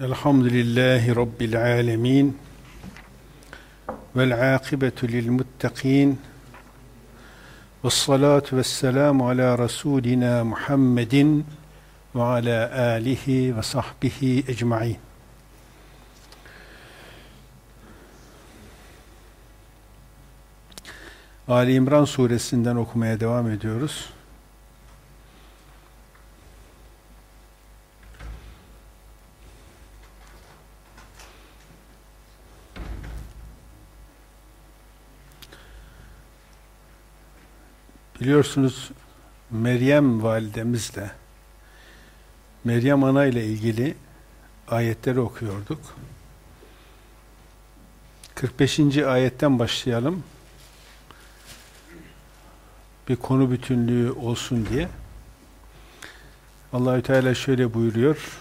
Elhamdülillahi Rabbil alemin. Vel akibetu lil muttakin. Ve salatu ve selamu ala Resulina Muhammedin ve ala alihi ve sahbihi ecma'in. Ali İmran suresinden okumaya devam ediyoruz. Biliyorsunuz Meryem validemizle Meryem ana ile ilgili ayetleri okuyorduk. 45. ayetten başlayalım. Bir konu bütünlüğü olsun diye. Allahü Teala şöyle buyuruyor.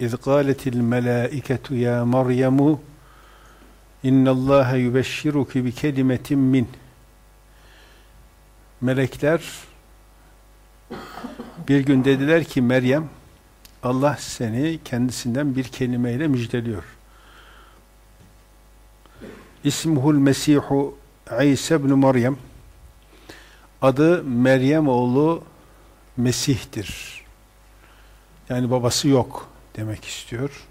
İz qâletil melâiketu ya Meryemu innallâhe yübeşşiruki bi kelimetin min melekler bir gün dediler ki Meryem Allah seni kendisinden bir kelimeyle müjdeliyor. İsmuhul Mesihu İsa ibn Meryem adı Meryem oğlu Mesih'tir. Yani babası yok demek istiyor.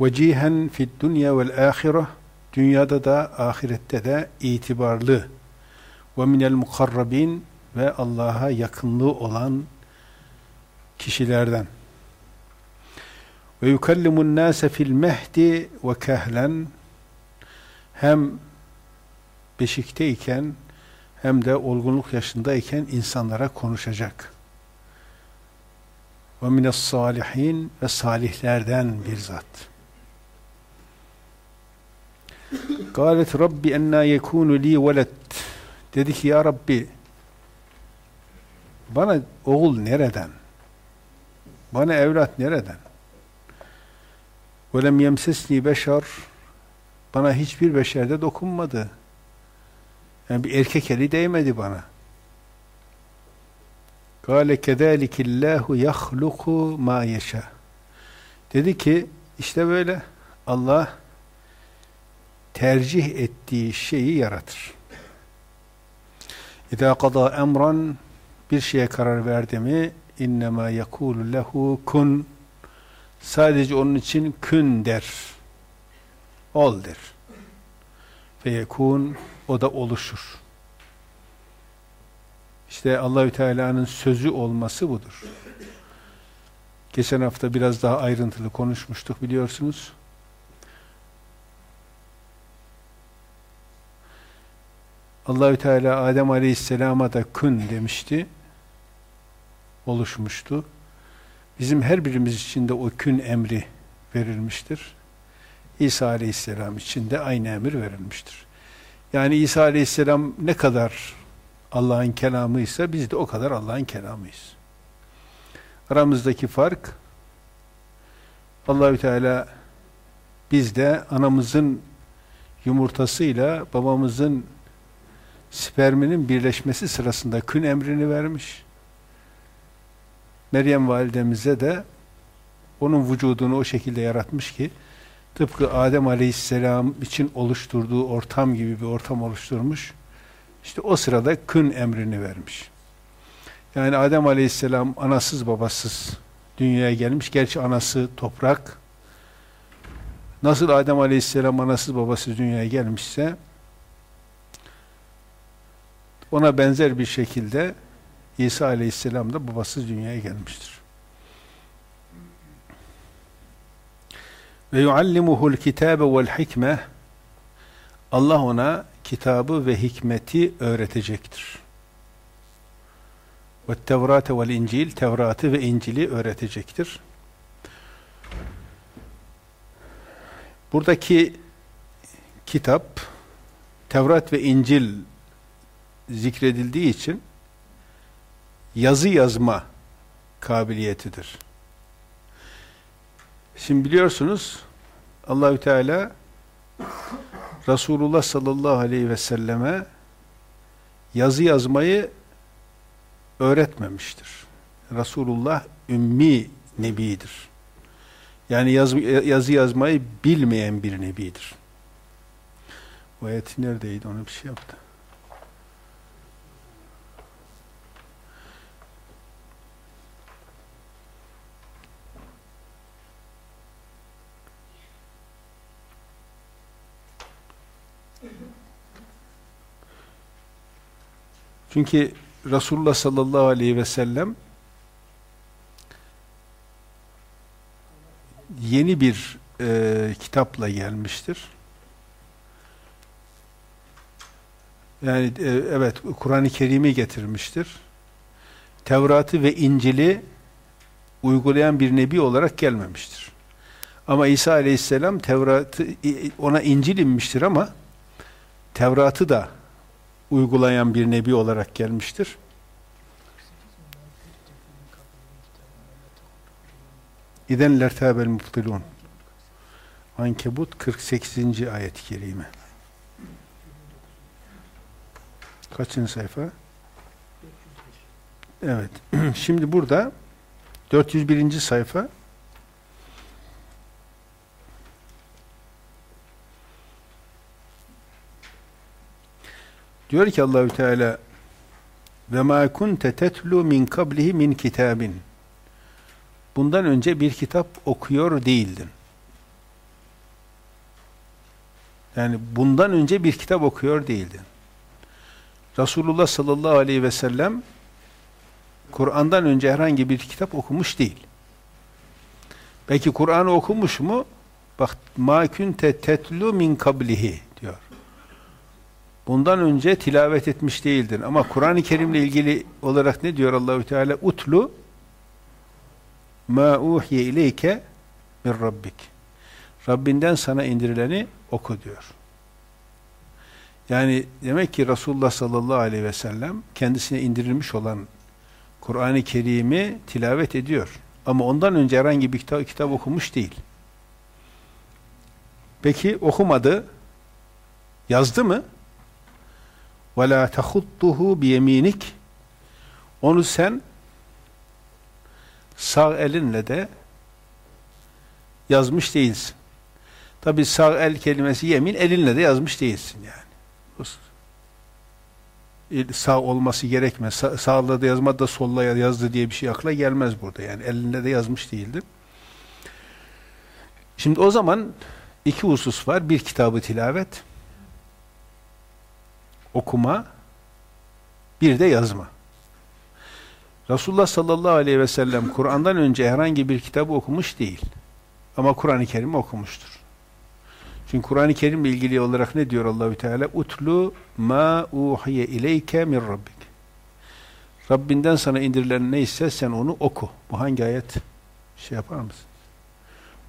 Vecihen fid dünya vel ahire dünyada da ahirette de itibarlı ve minel mukarrabin ve Allah'a yakınlığı olan kişilerden. Ve yukallimun nase fil mehdi ve kehlen hem beşikteyken hem de olgunluk yaşındayken insanlara konuşacak. Ve mines salihin ve salihlerden bir zat. Galet Rabbi enna yekunu li veled Dedi ki ya Rabbi bana oğul nereden? Bana evlat nereden? وَلَمْ يَمْسَسْنِي beşer Bana hiçbir beşerde dokunmadı. Yani bir erkek eli değmedi bana. قَالَ كَذَٰلِكِ اللّٰهُ يَخْلُقُ مَا يَشَى Dedi ki işte böyle Allah tercih ettiği şeyi yaratır. İza qada emran bir şeye karar verdi mi innema yekulu lehu kun sadece onun için kün der. Ol der. Ve yekun o da oluşur. İşte Allahü Teala'nın sözü olması budur. Geçen hafta biraz daha ayrıntılı konuşmuştuk biliyorsunuz. Allahü Teala Adem Aleyhisselam'a da kün demişti. Oluşmuştu. Bizim her birimiz için de o kün emri verilmiştir. İsa Aleyhisselam için de aynı emir verilmiştir. Yani İsa Aleyhisselam ne kadar Allah'ın kelamıysa biz de o kadar Allah'ın kelamıyız. Aramızdaki fark Allahü Teala bizde anamızın yumurtasıyla babamızın sperminin birleşmesi sırasında kün emrini vermiş. Meryem validemize de onun vücudunu o şekilde yaratmış ki tıpkı Adem aleyhisselam için oluşturduğu ortam gibi bir ortam oluşturmuş. İşte o sırada kün emrini vermiş. Yani Adem aleyhisselam anasız babasız dünyaya gelmiş. Gerçi anası toprak. Nasıl Adem aleyhisselam anasız babasız dünyaya gelmişse ona benzer bir şekilde İsa aleyhisselam da babasız dünyaya gelmiştir. Ve yuallimuhul kitabe vel hikme Allah ona kitabı ve hikmeti öğretecektir. Ve Tevrate vel İncil Tevrat'ı ve İncil'i öğretecektir. Buradaki kitap Tevrat ve İncil zikredildiği için yazı yazma kabiliyetidir. Şimdi biliyorsunuz Allahü Teala Resulullah sallallahu aleyhi ve selleme yazı yazmayı öğretmemiştir. Resulullah ümmi nebidir. Yani yaz, yazı yazmayı bilmeyen bir nebidir. O ayet neredeydi? Onu bir şey yaptı. Çünkü Resulullah sallallahu aleyhi ve sellem yeni bir e, kitapla gelmiştir. Yani e, evet Kur'an-ı Kerim'i getirmiştir. Tevrat'ı ve İncil'i uygulayan bir nebi olarak gelmemiştir. Ama İsa aleyhisselam Tevrat'ı ona İncil inmiştir ama Tevrat'ı da uygulayan bir nebi olarak gelmiştir. İden lertabel mubtilun. Ankebut 48. ayet-i kerime. Kaçıncı sayfa? Evet. Şimdi burada 401. sayfa Diyor ki Allahü Teala ve ma kunte tetlu min kablihi min kitabin. Bundan önce bir kitap okuyor değildin. Yani bundan önce bir kitap okuyor değildin. Resulullah sallallahu aleyhi ve sellem Kur'an'dan önce herhangi bir kitap okumuş değil. Belki Kur'an'ı okumuş mu? Bak ma kunte tetlu min kablihi bundan önce tilavet etmiş değildin. Ama Kur'an-ı Kerim'le ilgili olarak ne diyor Allahü Teala? Utlu ma uhiye ileyke min rabbik. Rabbinden sana indirileni oku diyor. Yani demek ki Resulullah sallallahu aleyhi ve sellem kendisine indirilmiş olan Kur'an-ı Kerim'i tilavet ediyor. Ama ondan önce herhangi bir kitap, kitap okumuş değil. Peki okumadı. Yazdı mı? Ve la tahudduhu biyeminik onu sen sağ elinle de yazmış değilsin. Tabi sağ el kelimesi yemin elinle de yazmış değilsin yani. Sağ olması gerekmez. Sa sağla da yazmadı da solla yazdı diye bir şey akla gelmez burada. Yani elinde de yazmış değildir. Şimdi o zaman iki husus var. Bir kitabı tilavet okuma, bir de yazma. Resulullah sallallahu aleyhi ve sellem Kur'an'dan önce herhangi bir kitabı okumuş değil. Ama Kur'an-ı Kerim'i okumuştur. Çünkü Kur'an-ı Kerim'le ilgili olarak ne diyor Allahü Teala? Utlu ma uhiye ileyke min rabbik. Rabbinden sana indirilen neyse sen onu oku. Bu hangi ayet? Şey yapar mısın?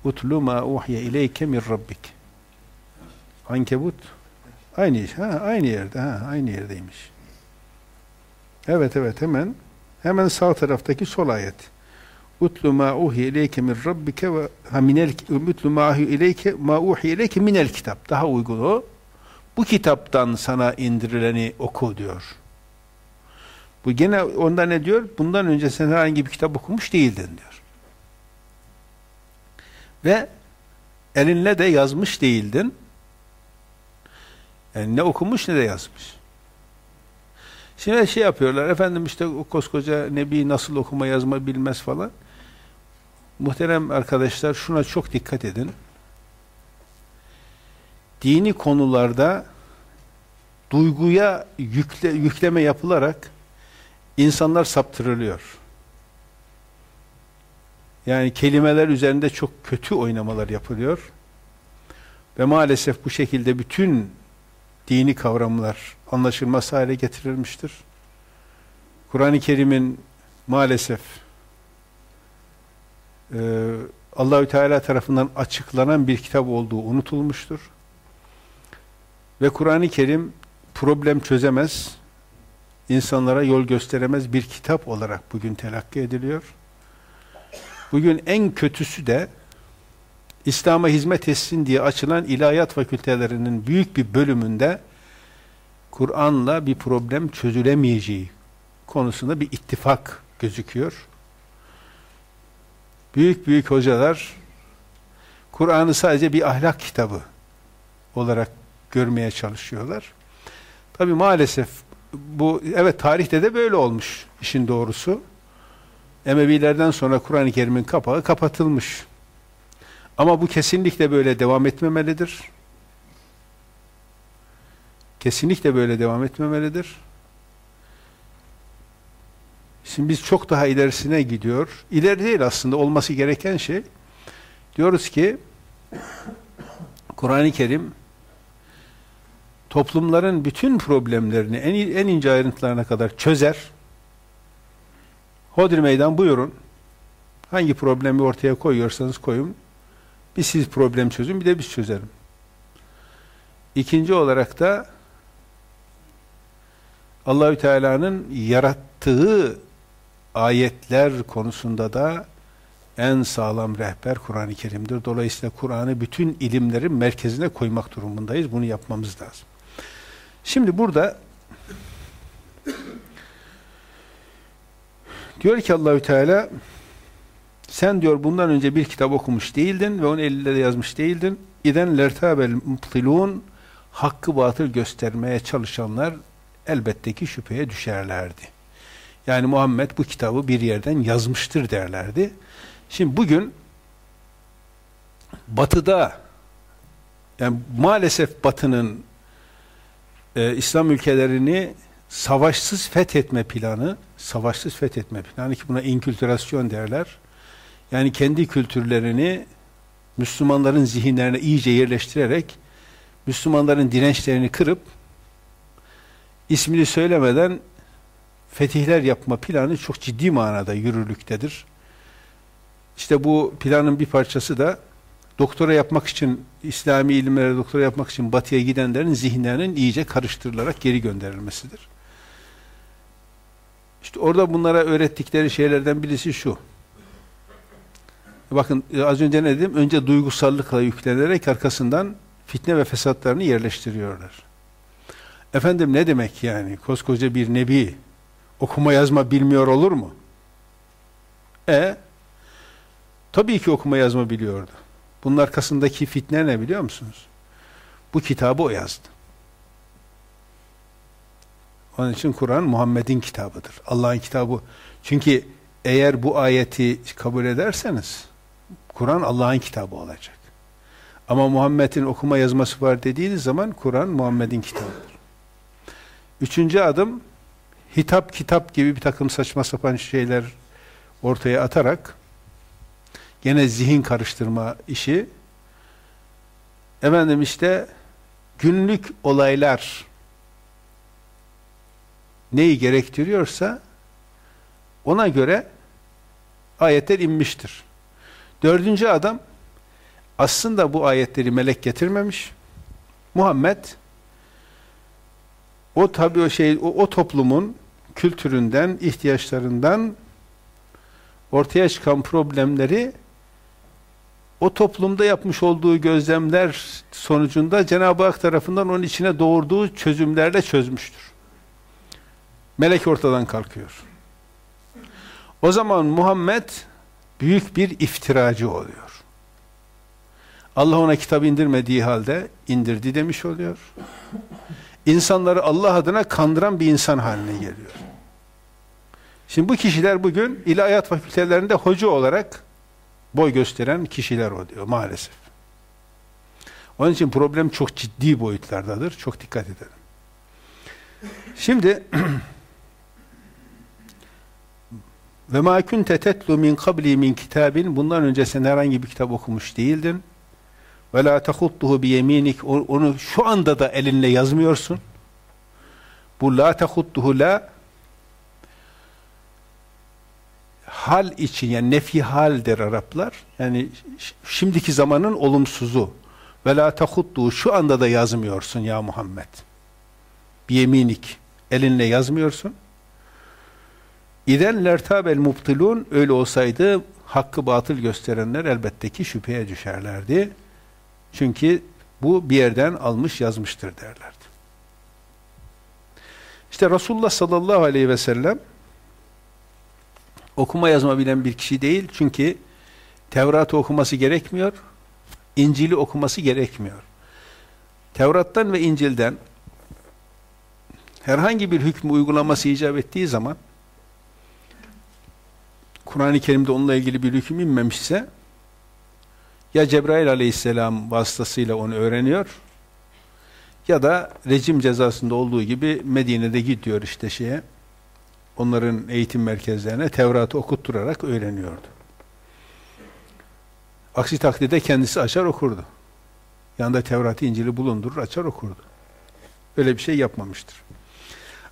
Utlu ma uhiye ileyke min rabbik. Ankebut Aynı iş. Ha, aynı yerde. Ha, aynı yerdeymiş. Evet evet hemen hemen sağ taraftaki sol ayet. Utlu ma uhi ileyke min rabbike ve ha minel utlu ma uhi ileyke ma uhi ileyke minel kitap. Daha uygun o. Bu kitaptan sana indirileni oku diyor. Bu gene onda ne diyor? Bundan önce sen herhangi bir kitap okumuş değildin diyor. Ve elinle de yazmış değildin. Yani ne okumuş ne de yazmış. Şimdi şey yapıyorlar, efendim işte o koskoca Nebi nasıl okuma yazma bilmez falan. Muhterem arkadaşlar şuna çok dikkat edin. Dini konularda duyguya yükle, yükleme yapılarak insanlar saptırılıyor. Yani kelimeler üzerinde çok kötü oynamalar yapılıyor. Ve maalesef bu şekilde bütün dini kavramlar anlaşılmaz hale getirilmiştir. Kur'an-ı Kerim'in maalesef e, Allahü Teala tarafından açıklanan bir kitap olduğu unutulmuştur. Ve Kur'an-ı Kerim problem çözemez, insanlara yol gösteremez bir kitap olarak bugün telakki ediliyor. Bugün en kötüsü de İslam'a hizmet etsin diye açılan ilahiyat fakültelerinin büyük bir bölümünde Kur'an'la bir problem çözülemeyeceği konusunda bir ittifak gözüküyor. büyük büyük hocalar Kur'an'ı sadece bir ahlak kitabı olarak görmeye çalışıyorlar. Tabi maalesef bu evet tarihte de böyle olmuş işin doğrusu. Emevilerden sonra Kur'an-ı Kerim'in kapağı kapatılmış. Ama bu kesinlikle böyle devam etmemelidir. Kesinlikle böyle devam etmemelidir. Şimdi biz çok daha ilerisine gidiyor. İleri değil aslında olması gereken şey. Diyoruz ki Kur'an-ı Kerim toplumların bütün problemlerini en, en ince ayrıntılarına kadar çözer. Hodri meydan buyurun. Hangi problemi ortaya koyuyorsanız koyun. Bir siz problem çözün, bir de biz çözelim. İkinci olarak da Allahü Teala'nın yarattığı ayetler konusunda da en sağlam rehber Kur'an-ı Kerim'dir. Dolayısıyla Kur'an'ı bütün ilimlerin merkezine koymak durumundayız. Bunu yapmamız lazım. Şimdi burada diyor ki Allahü Teala sen diyor bundan önce bir kitap okumuş değildin ve onu elinde de yazmış değildin. İden lertabel muptilun hakkı batıl göstermeye çalışanlar elbette ki şüpheye düşerlerdi. Yani Muhammed bu kitabı bir yerden yazmıştır derlerdi. Şimdi bugün batıda yani maalesef batının e, İslam ülkelerini savaşsız fethetme planı, savaşsız fethetme planı ki buna inkültürasyon derler. Yani kendi kültürlerini Müslümanların zihinlerine iyice yerleştirerek Müslümanların dirençlerini kırıp ismini söylemeden fetihler yapma planı çok ciddi manada yürürlüktedir. İşte bu planın bir parçası da doktora yapmak için, İslami ilimlere doktora yapmak için batıya gidenlerin zihinlerinin iyice karıştırılarak geri gönderilmesidir. İşte orada bunlara öğrettikleri şeylerden birisi şu. Bakın az önce ne dedim? Önce duygusallıkla yüklenerek arkasından fitne ve fesatlarını yerleştiriyorlar. Efendim ne demek yani? Koskoca bir nebi okuma yazma bilmiyor olur mu? E tabii ki okuma yazma biliyordu. Bunun arkasındaki fitne ne biliyor musunuz? Bu kitabı o yazdı. Onun için Kur'an Muhammed'in kitabıdır. Allah'ın kitabı. Çünkü eğer bu ayeti kabul ederseniz Kur'an Allah'ın kitabı olacak. Ama Muhammed'in okuma yazması var dediğiniz zaman Kur'an Muhammed'in kitabıdır. Üçüncü adım hitap kitap gibi bir takım saçma sapan şeyler ortaya atarak gene zihin karıştırma işi efendim işte günlük olaylar neyi gerektiriyorsa ona göre ayetler inmiştir. Dördüncü adam aslında bu ayetleri melek getirmemiş. Muhammed o tabi o şey o, o toplumun kültüründen, ihtiyaçlarından ortaya çıkan problemleri o toplumda yapmış olduğu gözlemler sonucunda Cenab-ı Hak tarafından onun içine doğurduğu çözümlerle çözmüştür. Melek ortadan kalkıyor. O zaman Muhammed büyük bir iftiracı oluyor. Allah ona kitap indirmediği halde indirdi demiş oluyor. İnsanları Allah adına kandıran bir insan haline geliyor. Şimdi bu kişiler bugün ilahiyat fakültelerinde hoca olarak boy gösteren kişiler oluyor maalesef. Onun için problem çok ciddi boyutlardadır. Çok dikkat edelim. Şimdi ve ma kunte tetlu min qabli min kitabin bundan önce sen herhangi bir kitap okumuş değildin. Ve la tahuttuhu bi yeminik onu şu anda da elinle yazmıyorsun. Bu la tahuttuhu la hal için yani nefi hal der Araplar. Yani şimdiki zamanın olumsuzu. Ve la tahuttuhu şu anda da yazmıyorsun ya Muhammed. Bi yeminik elinle yazmıyorsun. İden lertabel mubtilun öyle olsaydı hakkı batıl gösterenler elbette ki şüpheye düşerlerdi. Çünkü bu bir yerden almış yazmıştır derlerdi. İşte Resulullah sallallahu aleyhi ve sellem okuma yazma bilen bir kişi değil. Çünkü Tevrat'ı okuması gerekmiyor, İncil'i okuması gerekmiyor. Tevrat'tan ve İncil'den herhangi bir hükmü uygulaması icap ettiği zaman Kur'an-ı Kerim'de onunla ilgili bir hüküm inmemişse ya Cebrail aleyhisselam vasıtasıyla onu öğreniyor ya da rejim cezasında olduğu gibi Medine'de gidiyor işte şeye onların eğitim merkezlerine Tevrat'ı okutturarak öğreniyordu. Aksi takdirde kendisi açar okurdu. Yanında Tevrat İncil'i bulundurur, açar okurdu. Öyle bir şey yapmamıştır.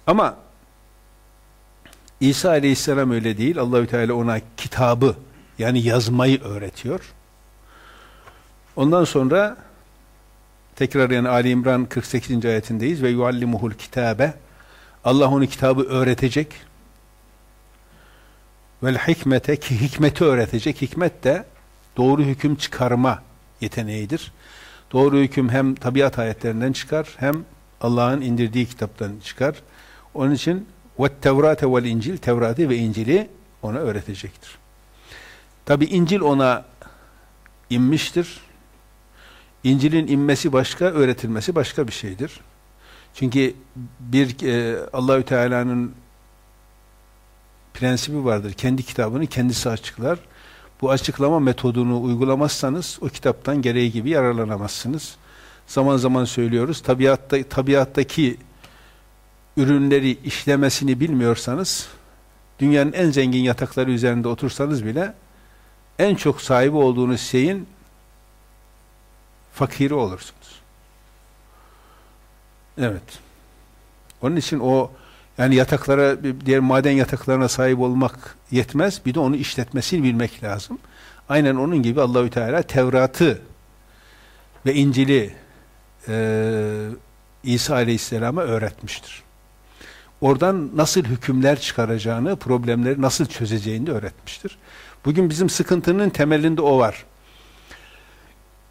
Ama İsa Aleyhisselam öyle değil. Allahü Teala ona kitabı yani yazmayı öğretiyor. Ondan sonra tekrar yani Ali İmran 48. ayetindeyiz ve yuallimuhul kitabe Allah onu kitabı öğretecek. Vel hikmete ki hikmeti öğretecek. Hikmet de doğru hüküm çıkarma yeteneğidir. Doğru hüküm hem tabiat ayetlerinden çıkar hem Allah'ın indirdiği kitaptan çıkar. Onun için vel İncil Tevrat'ı ve İncil'i ona öğretecektir. Tabi İncil ona inmiştir. İncil'in inmesi başka, öğretilmesi başka bir şeydir. Çünkü bir e, Allahü Teala'nın prensibi vardır. Kendi kitabını kendisi açıklar. Bu açıklama metodunu uygulamazsanız o kitaptan gereği gibi yararlanamazsınız. Zaman zaman söylüyoruz. Tabiatta tabiattaki ürünleri işlemesini bilmiyorsanız dünyanın en zengin yatakları üzerinde otursanız bile en çok sahibi olduğunuz şeyin fakiri olursunuz. Evet. Onun için o yani yataklara, diğer maden yataklarına sahip olmak yetmez. Bir de onu işletmesini bilmek lazım. Aynen onun gibi Allahü Teala Tevrat'ı ve İncil'i e, İsa Aleyhisselam'a öğretmiştir. Oradan nasıl hükümler çıkaracağını, problemleri nasıl çözeceğini öğretmiştir. Bugün bizim sıkıntının temelinde o var.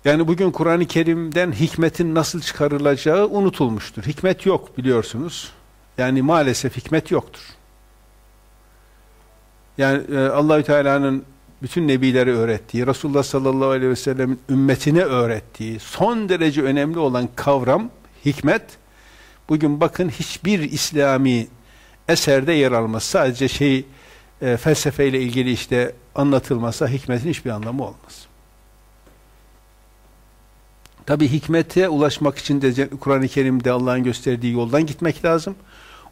Yani bugün Kur'an-ı Kerim'den hikmetin nasıl çıkarılacağı unutulmuştur. Hikmet yok biliyorsunuz. Yani maalesef hikmet yoktur. Yani e, Allahü Teala'nın bütün nebileri öğrettiği, Resulullah sallallahu aleyhi ve sellem'in ümmetine öğrettiği son derece önemli olan kavram, hikmet, bugün bakın hiçbir İslami eserde yer almaz. Sadece şey e, felsefeyle ilgili işte anlatılmasa hikmetin hiçbir anlamı olmaz. Tabi hikmete ulaşmak için de Kur'an-ı Kerim'de Allah'ın gösterdiği yoldan gitmek lazım.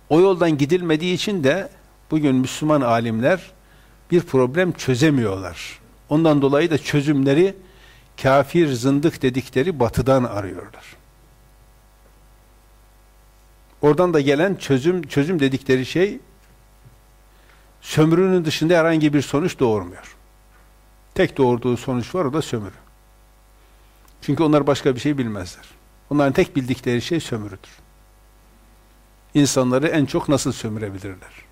O yoldan gidilmediği için de bugün Müslüman alimler bir problem çözemiyorlar. Ondan dolayı da çözümleri kafir, zındık dedikleri batıdan arıyorlar. Oradan da gelen çözüm çözüm dedikleri şey sömürünün dışında herhangi bir sonuç doğurmuyor. Tek doğurduğu sonuç var o da sömürü. Çünkü onlar başka bir şey bilmezler. Onların tek bildikleri şey sömürüdür. İnsanları en çok nasıl sömürebilirler?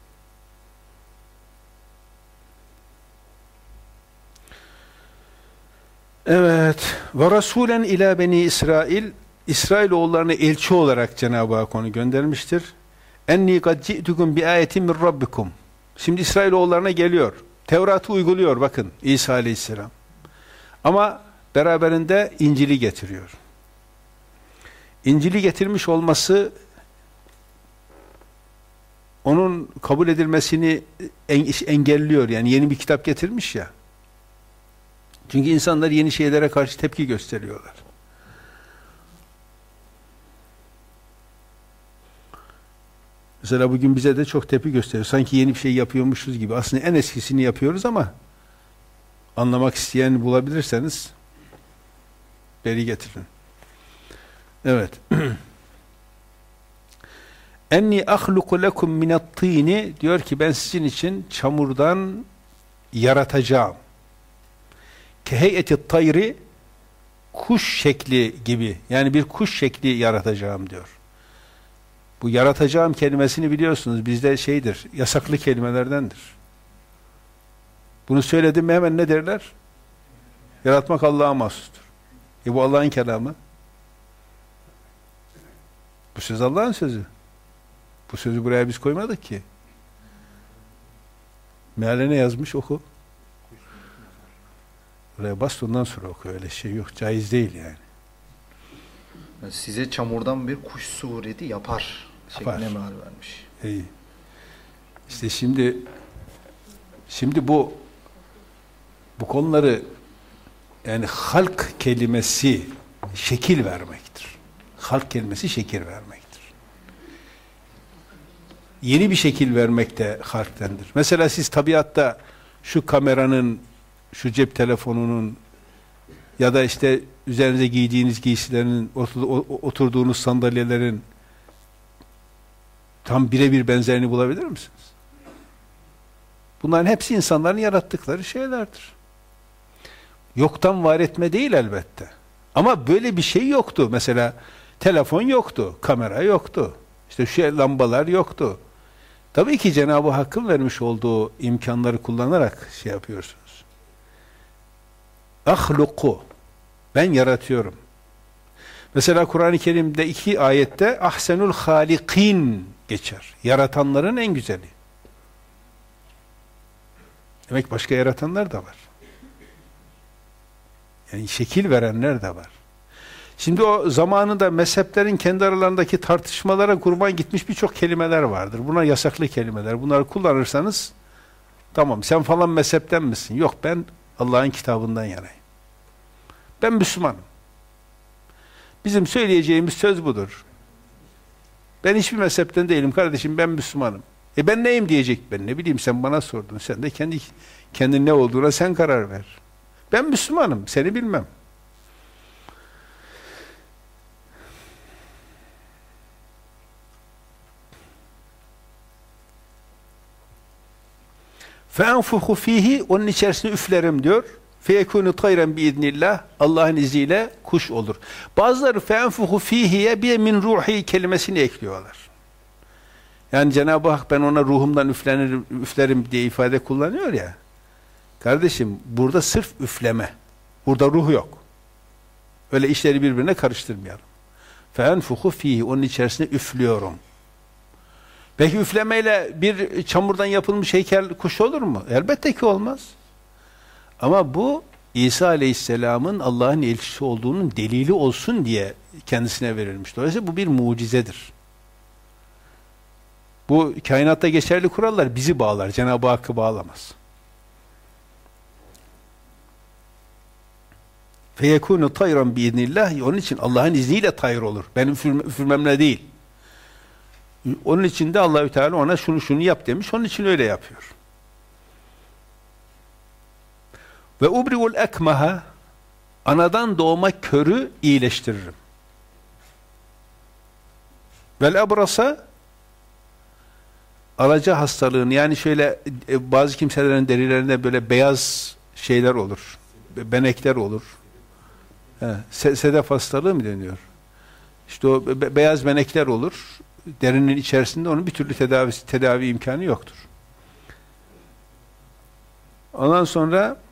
Evet. Ve rasulen ila beni İsrail İsrail oğullarını elçi olarak Cenab-ı Hak onu göndermiştir. Enni kad ci'tukum bi ayetin min rabbikum. Şimdi İsrail oğullarına geliyor. Tevrat'ı uyguluyor bakın İsa Aleyhisselam. Ama beraberinde İncil'i getiriyor. İncil'i getirmiş olması onun kabul edilmesini engelliyor. Yani yeni bir kitap getirmiş ya. Çünkü insanlar yeni şeylere karşı tepki gösteriyorlar. Mesela bugün bize de çok tepki gösteriyor. Sanki yeni bir şey yapıyormuşuz gibi. Aslında en eskisini yapıyoruz ama anlamak isteyen bulabilirseniz beri getirin. Evet. Enni ahluku lekum minat-tini diyor ki ben sizin için çamurdan yaratacağım. Keheyeti tayri kuş şekli gibi yani bir kuş şekli yaratacağım diyor. Bu yaratacağım kelimesini biliyorsunuz bizde şeydir, yasaklı kelimelerdendir. Bunu söyledim mi hemen ne derler? Yaratmak Allah'a mahsustur. E bu Allah'ın kelamı. Bu söz Allah'ın sözü. Bu sözü buraya biz koymadık ki. Meale ne yazmış oku. Oraya bas ondan sonra oku. Öyle şey yok. Caiz değil yani. Size çamurdan bir kuş sureti yapar. Yapar. Şekline meal vermiş. İyi. İşte şimdi şimdi bu bu konuları yani halk kelimesi şekil vermektir. Halk kelimesi şekil vermektir. Yeni bir şekil vermek de halktendir. Mesela siz tabiatta şu kameranın, şu cep telefonunun ya da işte üzerinize giydiğiniz giysilerin, oturduğunuz sandalyelerin tam birebir benzerini bulabilir misiniz? Bunların hepsi insanların yarattıkları şeylerdir. Yoktan var etme değil elbette. Ama böyle bir şey yoktu. Mesela telefon yoktu, kamera yoktu. İşte şu lambalar yoktu. Tabii ki Cenab-ı Hakk'ın vermiş olduğu imkanları kullanarak şey yapıyorsunuz. Ahluku. Ben yaratıyorum. Mesela Kur'an-ı Kerim'de iki ayette ahsenul halikin geçer. Yaratanların en güzeli. Demek başka yaratanlar da var. Yani şekil verenler de var. Şimdi o zamanında mezheplerin kendi aralarındaki tartışmalara kurban gitmiş birçok kelimeler vardır. Bunlar yasaklı kelimeler. Bunları kullanırsanız tamam sen falan mezhepten misin? Yok ben Allah'ın kitabından yanayım. Ben Müslümanım. Bizim söyleyeceğimiz söz budur. Ben hiçbir mezhepten değilim kardeşim ben Müslümanım. E ben neyim diyecek ben ne bileyim sen bana sordun. Sen de kendi kendin ne olduğuna sen karar ver. Ben Müslümanım seni bilmem. فَاَنْفُخُ fihi Onun içerisine üflerim diyor. فَيَكُونُ طَيْرًا biiznillah Allah'ın izniyle kuş olur. Bazıları فَاَنْفُخُ fihiye bir min ruhi kelimesini ekliyorlar. Yani Cenab-ı Hak ben ona ruhumdan üflenirim, üflerim diye ifade kullanıyor ya. Kardeşim burada sırf üfleme. Burada ruh yok. Öyle işleri birbirine karıştırmayalım. فَاَنْفُخُ fihi Onun içerisine üflüyorum. Peki üflemeyle bir çamurdan yapılmış heykel kuş olur mu? Elbette ki olmaz. Ama bu İsa Aleyhisselam'ın Allah'ın elçisi olduğunun delili olsun diye kendisine verilmiş. Dolayısıyla bu bir mucizedir. Bu kainatta geçerli kurallar bizi bağlar. Cenab-ı Hakk'ı bağlamaz. feyekûnü tayran biiznillah onun için Allah'ın izniyle tayr olur. Benim üfürmemle değil. Onun için de Allahü Teala ona şunu şunu yap demiş. Onun için öyle yapıyor. Ve ubriul ekmaha anadan doğma körü iyileştiririm. Vel ebrasa alaca hastalığını yani şöyle e, bazı kimselerin derilerinde böyle beyaz şeyler olur. Benekler olur. He, sedef hastalığı mı deniyor? İşte o be beyaz benekler olur. Derinin içerisinde onun bir türlü tedavi, tedavi imkanı yoktur. Ondan sonra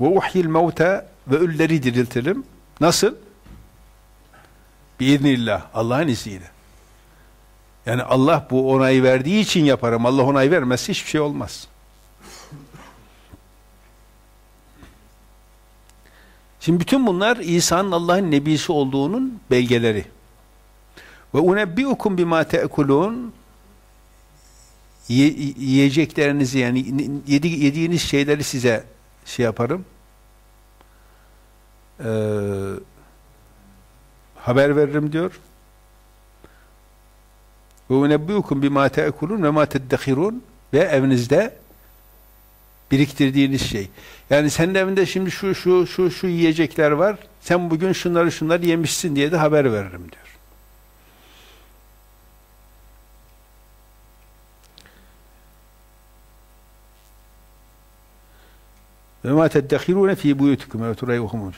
ve uhyil mevte ve ölüleri diriltirim. Nasıl? Biiznillah. Allah'ın izniyle. Yani Allah bu onayı verdiği için yaparım. Allah onay vermezse hiçbir şey olmaz. Şimdi bütün bunlar İsa'nın Allah'ın nebisi olduğunun belgeleri. Ve unebbiukum bima te'kulun yiyeceklerinizi yani yedi, yediğiniz şeyleri size şey yaparım. Ee, haber veririm diyor. Ve unebbiukum bima te'kulun ve ma teddehirun ve evinizde biriktirdiğiniz şey. Yani senin evinde şimdi şu şu şu şu yiyecekler var. Sen bugün şunları şunları yemişsin diye de haber veririm diyor. Teddehirune fi buyutikum ve turayuhum.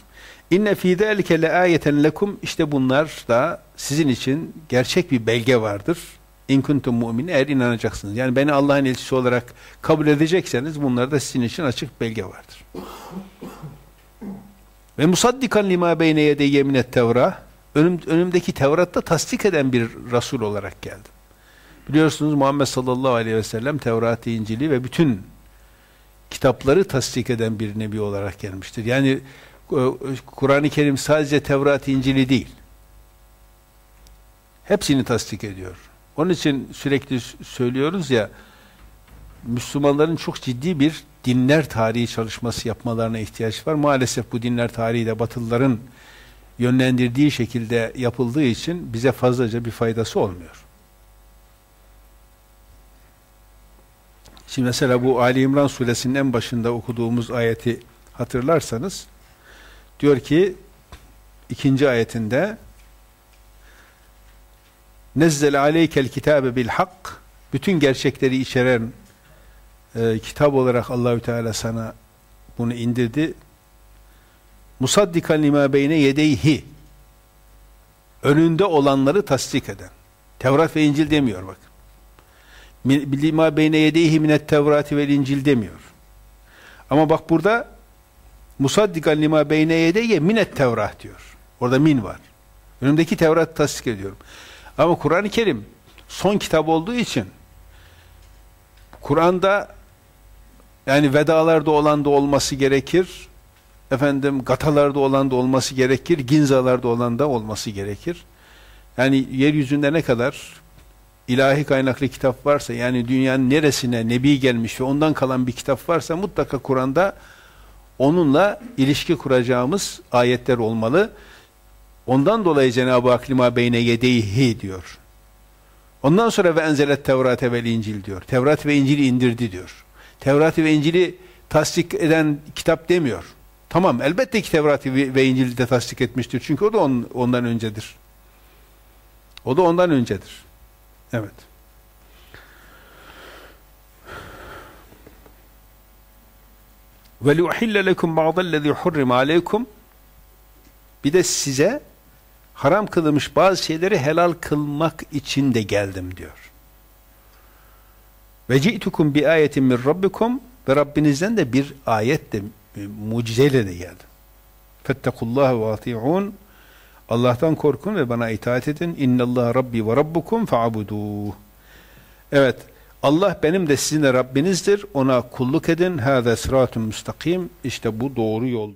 İnne fi zalike leayeten lekum işte bunlar da sizin için gerçek bir belge vardır. İn kuntum mu'min eğer inanacaksınız. Yani beni Allah'ın elçisi olarak kabul edecekseniz bunlarda sizin için açık belge vardır. Ve musaddikan lima beyne yedeyye minet tevra önüm, önümdeki Tevrat'ta tasdik eden bir Resul olarak geldim. Biliyorsunuz Muhammed sallallahu aleyhi ve sellem Tevrat-ı İncil'i ve bütün kitapları tasdik eden bir nebi olarak gelmiştir. Yani e, Kur'an-ı Kerim sadece Tevrat, İncil'i değil. Hepsini tasdik ediyor. Onun için sürekli söylüyoruz ya Müslümanların çok ciddi bir dinler tarihi çalışması yapmalarına ihtiyaç var. Maalesef bu dinler tarihi de Batılıların yönlendirdiği şekilde yapıldığı için bize fazlaca bir faydası olmuyor. Şimdi mesela bu Ali İmran suresinin en başında okuduğumuz ayeti hatırlarsanız diyor ki ikinci ayetinde Nezzel aleykel kitabe bil hak bütün gerçekleri içeren e, kitap olarak Allahü Teala sana bunu indirdi. Musaddikan lima beyne yedeyhi önünde olanları tasdik eden. Tevrat ve İncil demiyor bak. Lima beyne yedeyhi minet tevrati ve İncil demiyor. Ama bak burada musaddikan lima beyne yedeyhi minet tevrat diyor. Orada min var. Önümdeki Tevrat tasdik ediyorum. Ama Kur'an-ı Kerim son kitap olduğu için Kur'an'da yani vedalarda olan da olması gerekir. Efendim gatalarda olan da olması gerekir. Ginzalarda olan da olması gerekir. Yani yeryüzünde ne kadar ilahi kaynaklı kitap varsa yani dünyanın neresine nebi gelmiş ve ondan kalan bir kitap varsa mutlaka Kur'an'da onunla ilişki kuracağımız ayetler olmalı. Ondan dolayı Cenab-ı Hak lima beyne yedeyhi diyor. Ondan sonra ve enzelet Tevrate ve İncil diyor. Tevrat ve İncil'i indirdi diyor. Tevrat ve İncil'i tasdik eden kitap demiyor. Tamam elbette ki Tevrat ve İncil'i de tasdik etmiştir. Çünkü o da on, ondan öncedir. O da ondan öncedir. Evet. Ve luhille lekum ba'dellezî hurrim aleykum bir de size haram kılınmış bazı şeyleri helal kılmak için de geldim diyor. Ve ci'tukum bi ayetin min ve Rabbinizden de bir ayet de mucizeyle de geldim. Fettekullaha ve ati'un Allah'tan korkun ve bana itaat edin. İnnallah Rabbi ve Rabbukum fa'buduh. Evet. Allah benim de sizin de Rabbinizdir. Ona kulluk edin. Hâzâ sıratun müstakim. İşte bu doğru yoldur.